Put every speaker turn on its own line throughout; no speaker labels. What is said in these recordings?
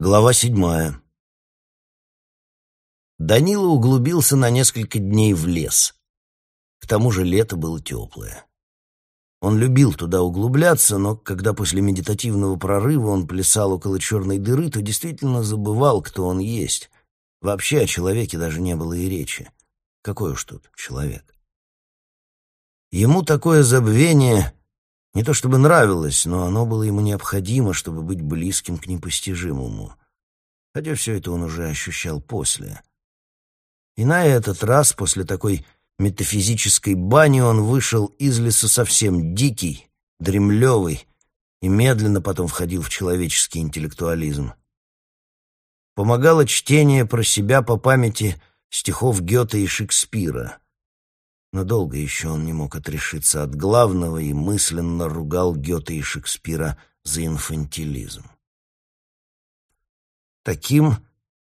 Глава седьмая. Данила углубился на несколько дней в лес. К тому же лето было теплое. Он любил туда углубляться, но когда после медитативного прорыва он плясал около черной дыры, то действительно забывал, кто он есть. Вообще о человеке даже не было и речи. Какой уж тут человек. Ему такое забвение не то чтобы нравилось, но оно было ему необходимо, чтобы быть близким к непостижимому. Хотя все это он уже ощущал после. И на этот раз, после такой метафизической бани, он вышел из леса совсем дикий, дремлевый, и медленно потом входил в человеческий интеллектуализм. Помогало чтение про себя по памяти стихов Гёте и Шекспира — но долго еще он не мог отрешиться от главного и мысленно ругал Гёте и Шекспира за инфантилизм. Таким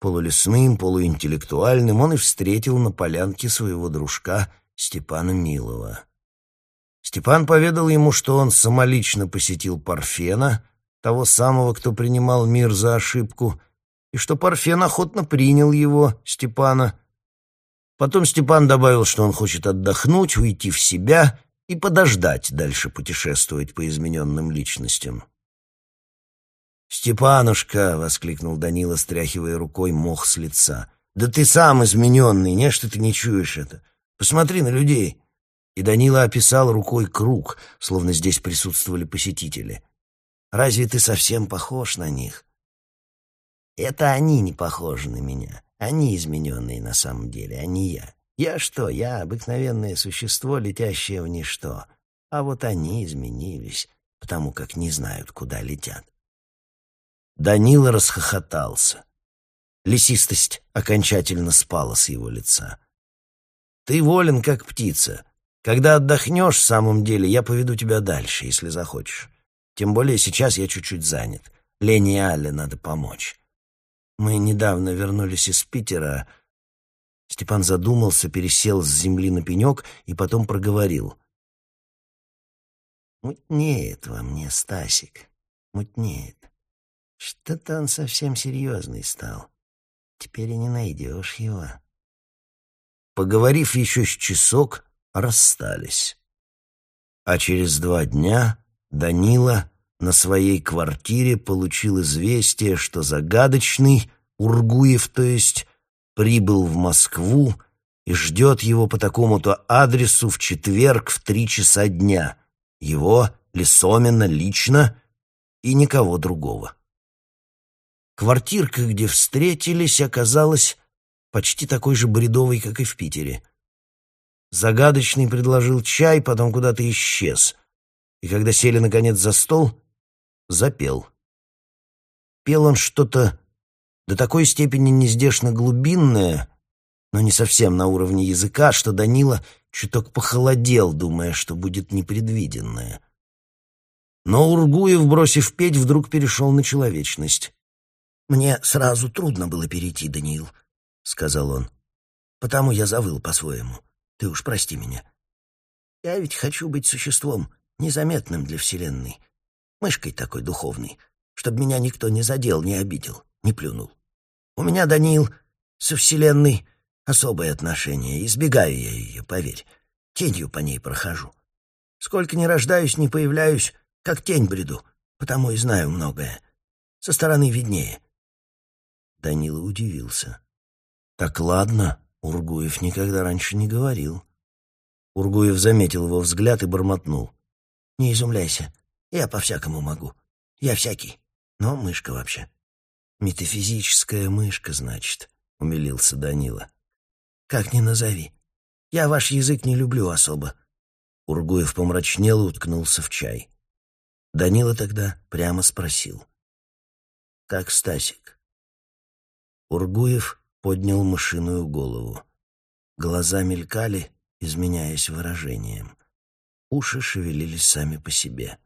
полулесным, полуинтеллектуальным он и встретил на полянке своего дружка Степана Милова. Степан поведал ему, что он самолично посетил Парфена, того самого, кто принимал мир за ошибку, и что Парфен охотно принял его, Степана, Потом Степан добавил, что он хочет отдохнуть, уйти в себя и подождать дальше путешествовать по измененным личностям. «Степанушка!» — воскликнул Данила, стряхивая рукой мох с лица. «Да ты сам измененный, не что ты не чуешь это. Посмотри на людей!» И Данила описал рукой круг, словно здесь присутствовали посетители. «Разве ты совсем похож на них?» «Это они не похожи на меня. Они измененные на самом деле, а не я. Я что? Я обыкновенное существо, летящее в ничто. А вот они изменились, потому как не знают, куда летят. Данила расхохотался. Лесистость окончательно спала с его лица. «Ты волен, как птица. Когда отдохнешь, в самом деле, я поведу тебя дальше, если захочешь. Тем более сейчас я чуть-чуть занят. Лене и Алле надо помочь. Мы недавно вернулись из Питера. Степан задумался, пересел с земли на пенек и потом проговорил. «Мутнеет во мне, Стасик, мутнеет. Что-то он совсем серьезный стал. Теперь и не найдешь его». Поговорив еще с часок, расстались. А через два дня Данила на своей квартире получил известие, что загадочный, Ургуев, то есть, прибыл в Москву и ждет его по такому-то адресу в четверг в три часа дня. Его, Лисомина, лично и никого другого. Квартирка, где встретились, оказалась почти такой же бредовой, как и в Питере. Загадочный предложил чай, потом куда-то исчез. И когда сели, наконец, за стол, запел. Пел он что-то до такой степени нездешно глубинное, но не совсем на уровне языка, что Данила чуток похолодел, думая, что будет непредвиденное. Но Ургуев, бросив петь, вдруг перешел на человечность. «Мне сразу трудно было перейти, Даниил», — сказал он. «Потому я завыл по-своему. Ты уж прости меня. Я ведь хочу быть существом, незаметным для Вселенной, мышкой такой духовной, чтобы меня никто не задел, не обидел, не плюнул. У меня, Даниил, со Вселенной особое отношение, избегаю я ее, поверь. Тенью по ней прохожу. Сколько не рождаюсь, не появляюсь, как тень бреду, потому и знаю многое. Со стороны виднее. Данила удивился. Так ладно, Ургуев никогда раньше не говорил. Ургуев заметил его взгляд и бормотнул. «Не изумляйся. Я по-всякому могу. Я всякий. Но мышка вообще. Метафизическая мышка, значит, умилился Данила. Как ни назови. Я ваш язык не люблю особо. Ургуев помрачнел и уткнулся в чай. Данила тогда прямо спросил. «Как Стасик?» Ургуев поднял мышиную голову. Глаза мелькали, изменяясь выражением. Уши шевелились сами по себе.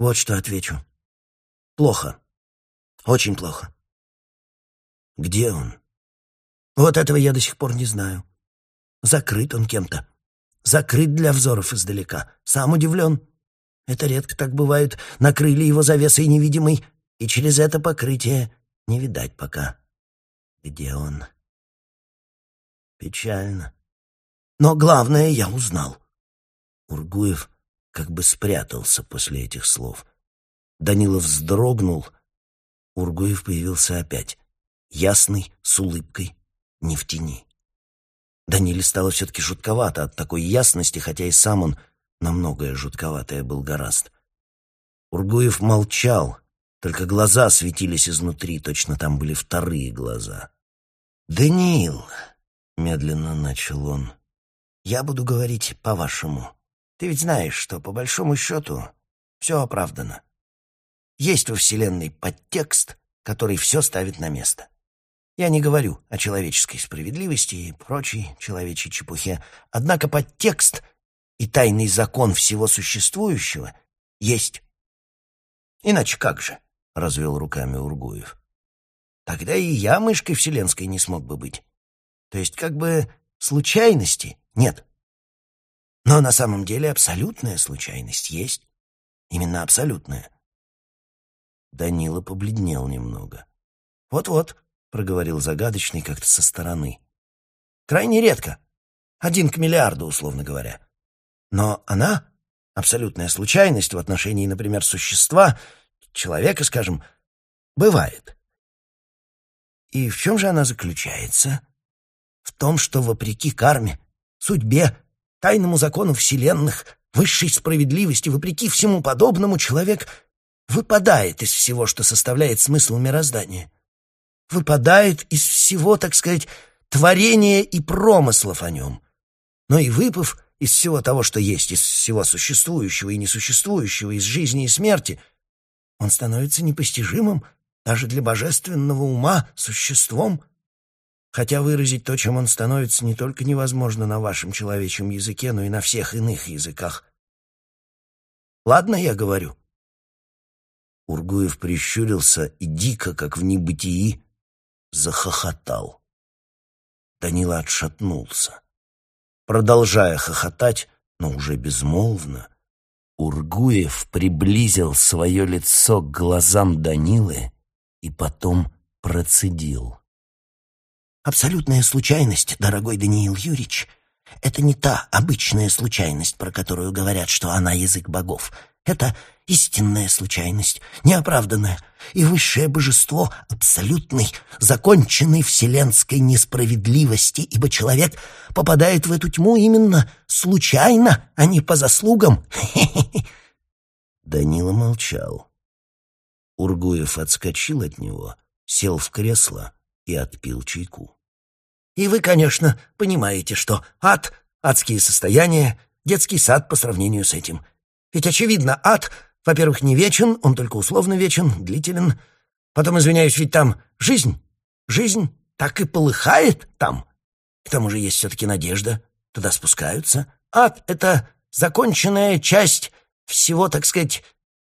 Вот что отвечу. Плохо. Очень плохо. Где он? Вот этого я до сих пор не знаю. Закрыт он кем-то. Закрыт для взоров издалека. Сам удивлен. Это редко так бывает. Накрыли его завесой невидимой, И через это покрытие не видать пока. Где он? Печально. Но главное я узнал. Ургуев как бы спрятался после этих слов. Данилов вздрогнул. Ургуев появился опять. Ясный, с улыбкой, не в тени. Даниле стало все-таки жутковато от такой ясности, хотя и сам он на многое жутковатое был гораст. Ургуев молчал, только глаза светились изнутри, точно там были вторые глаза. «Даниил», — медленно начал он, — «я буду говорить по-вашему. Ты ведь знаешь, что по большому счету все оправдано. Есть во Вселенной подтекст, который все ставит на место. Я не говорю о человеческой справедливости и прочей человечьей чепухе, однако подтекст и тайный закон всего существующего есть. Иначе как же? — развел руками Ургуев. Тогда и я мышкой вселенской не смог бы быть. То есть как бы случайности нет. Но на самом деле абсолютная случайность есть. Именно абсолютная. Данила побледнел немного. «Вот-вот», — проговорил загадочный как-то со стороны. «Крайне редко. Один к миллиарду, условно говоря. Но она, абсолютная случайность в отношении, например, существа, человека, скажем, бывает. И в чем же она заключается? В том, что вопреки карме, судьбе, тайному закону вселенных, высшей справедливости, вопреки всему подобному, человек выпадает из всего, что составляет смысл мироздания. Выпадает из всего, так сказать, творения и промыслов о нем. Но и выпав из всего того, что есть, из всего существующего и несуществующего, из жизни и смерти, он становится непостижимым даже для божественного ума существом, хотя выразить то, чем он становится, не только невозможно на вашем человечьем языке, но и на всех иных языках. Ладно, я говорю. Ургуев прищурился и дико, как в небытии, захохотал. Данила отшатнулся. Продолжая хохотать, но уже безмолвно, Ургуев приблизил свое лицо к глазам Данилы и потом процедил. «Абсолютная случайность, дорогой Даниил Юрьевич, это не та обычная случайность, про которую говорят, что она язык богов. Это истинная случайность, неоправданная, и высшее божество абсолютной, законченной вселенской несправедливости, ибо человек попадает в эту тьму именно случайно, а не по заслугам. Данила молчал. Ургуев отскочил от него, сел в кресло и отпил чайку. «И вы, конечно, понимаете, что ад, адские состояния, детский сад по сравнению с этим. Ведь, очевидно, ад во-первых, не вечен, он только условно вечен, длителен. Потом, извиняюсь, ведь там жизнь. Жизнь так и полыхает там. К тому же есть все-таки надежда. Туда спускаются. Ад — это законченная часть всего, так сказать,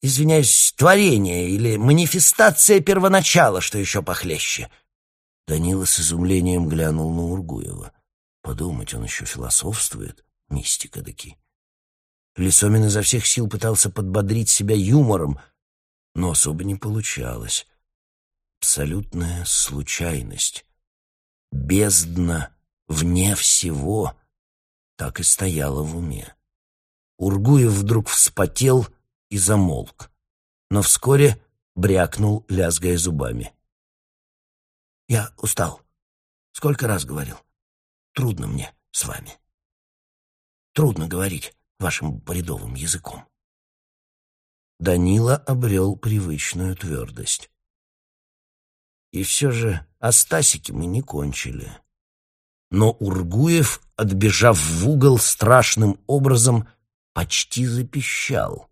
извиняюсь, творения или манифестация первоначала, что еще похлеще. Данила с изумлением глянул на Ургуева. Подумать, он еще философствует, мистика таки. Лисомин изо всех сил пытался подбодрить себя юмором, но особо не получалось. Абсолютная случайность. Бездна вне всего так и стояла в уме. Ургуев вдруг вспотел и замолк, но вскоре брякнул, лязгая зубами. «Я устал. Сколько раз говорил. Трудно мне с вами. Трудно говорить вашим бредовым языком. Данила обрел привычную твердость. И все же о Стасике мы не кончили. Но Ургуев, отбежав в угол страшным образом, почти запищал.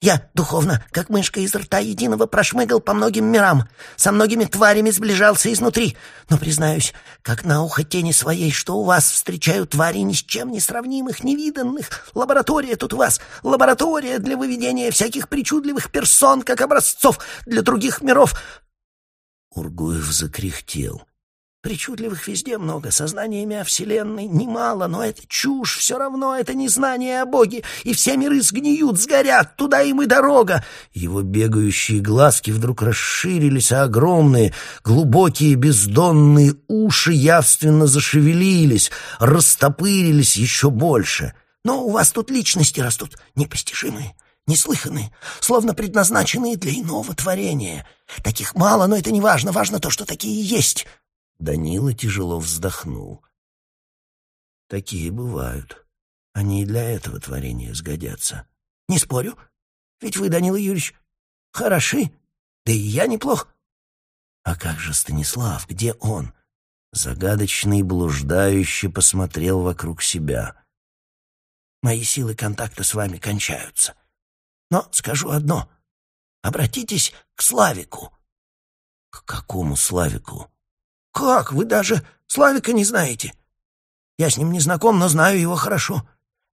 Я духовно, как мышка из рта единого, прошмыгал по многим мирам, со многими тварями сближался изнутри. Но, признаюсь, как на ухо тени своей, что у вас встречаю твари ни с чем не сравнимых, невиданных. Лаборатория тут у вас, лаборатория для выведения всяких причудливых персон, как образцов для других миров. Ургуев закряхтел.
Причудливых везде много, сознаниями о Вселенной немало, но это чушь, все равно это не знание о Боге, и все миры сгниют, сгорят, туда им и дорога.
Его бегающие глазки вдруг расширились, а огромные, глубокие бездонные уши явственно зашевелились, растопырились еще больше.
Но у вас тут личности растут непостижимые, неслыханные, словно предназначенные для иного творения. Таких мало, но это не важно, важно то, что такие есть».
Данила тяжело вздохнул. Такие бывают. Они и для этого творения сгодятся.
Не спорю. Ведь вы, Данила Юрьевич, хороши. Да и я неплох.
А как же Станислав? Где он? Загадочный блуждающий посмотрел вокруг себя.
Мои силы контакта с вами кончаются. Но скажу одно. Обратитесь к Славику.
К какому Славику?
«Как? Вы даже Славика не знаете?» «Я с ним не знаком, но знаю его хорошо.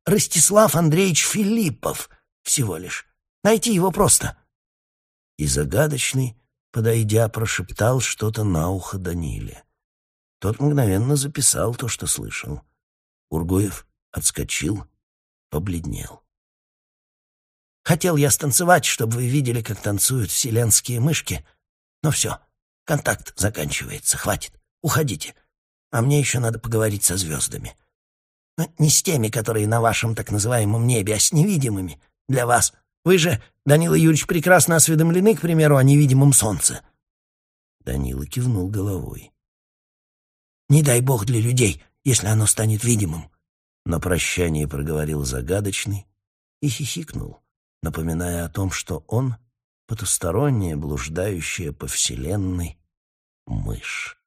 Ростислав Андреевич Филиппов всего лишь. Найти его просто».
И загадочный, подойдя, прошептал что-то на ухо Даниле. Тот мгновенно записал то, что слышал. Ургоев отскочил, побледнел.
«Хотел я станцевать, чтобы вы видели, как танцуют вселенские мышки, но все, Контакт заканчивается. Хватит. Уходите. А мне еще надо поговорить со звездами. Но не с теми, которые на вашем так называемом небе, а с невидимыми. Для вас. Вы же, Данила Юрьевич, прекрасно осведомлены, к примеру, о невидимом солнце.
Данила кивнул головой.
Не дай бог для людей, если оно станет видимым.
На прощание проговорил загадочный и хихикнул, напоминая о том, что он потусторонняя, блуждающая по вселенной мышь.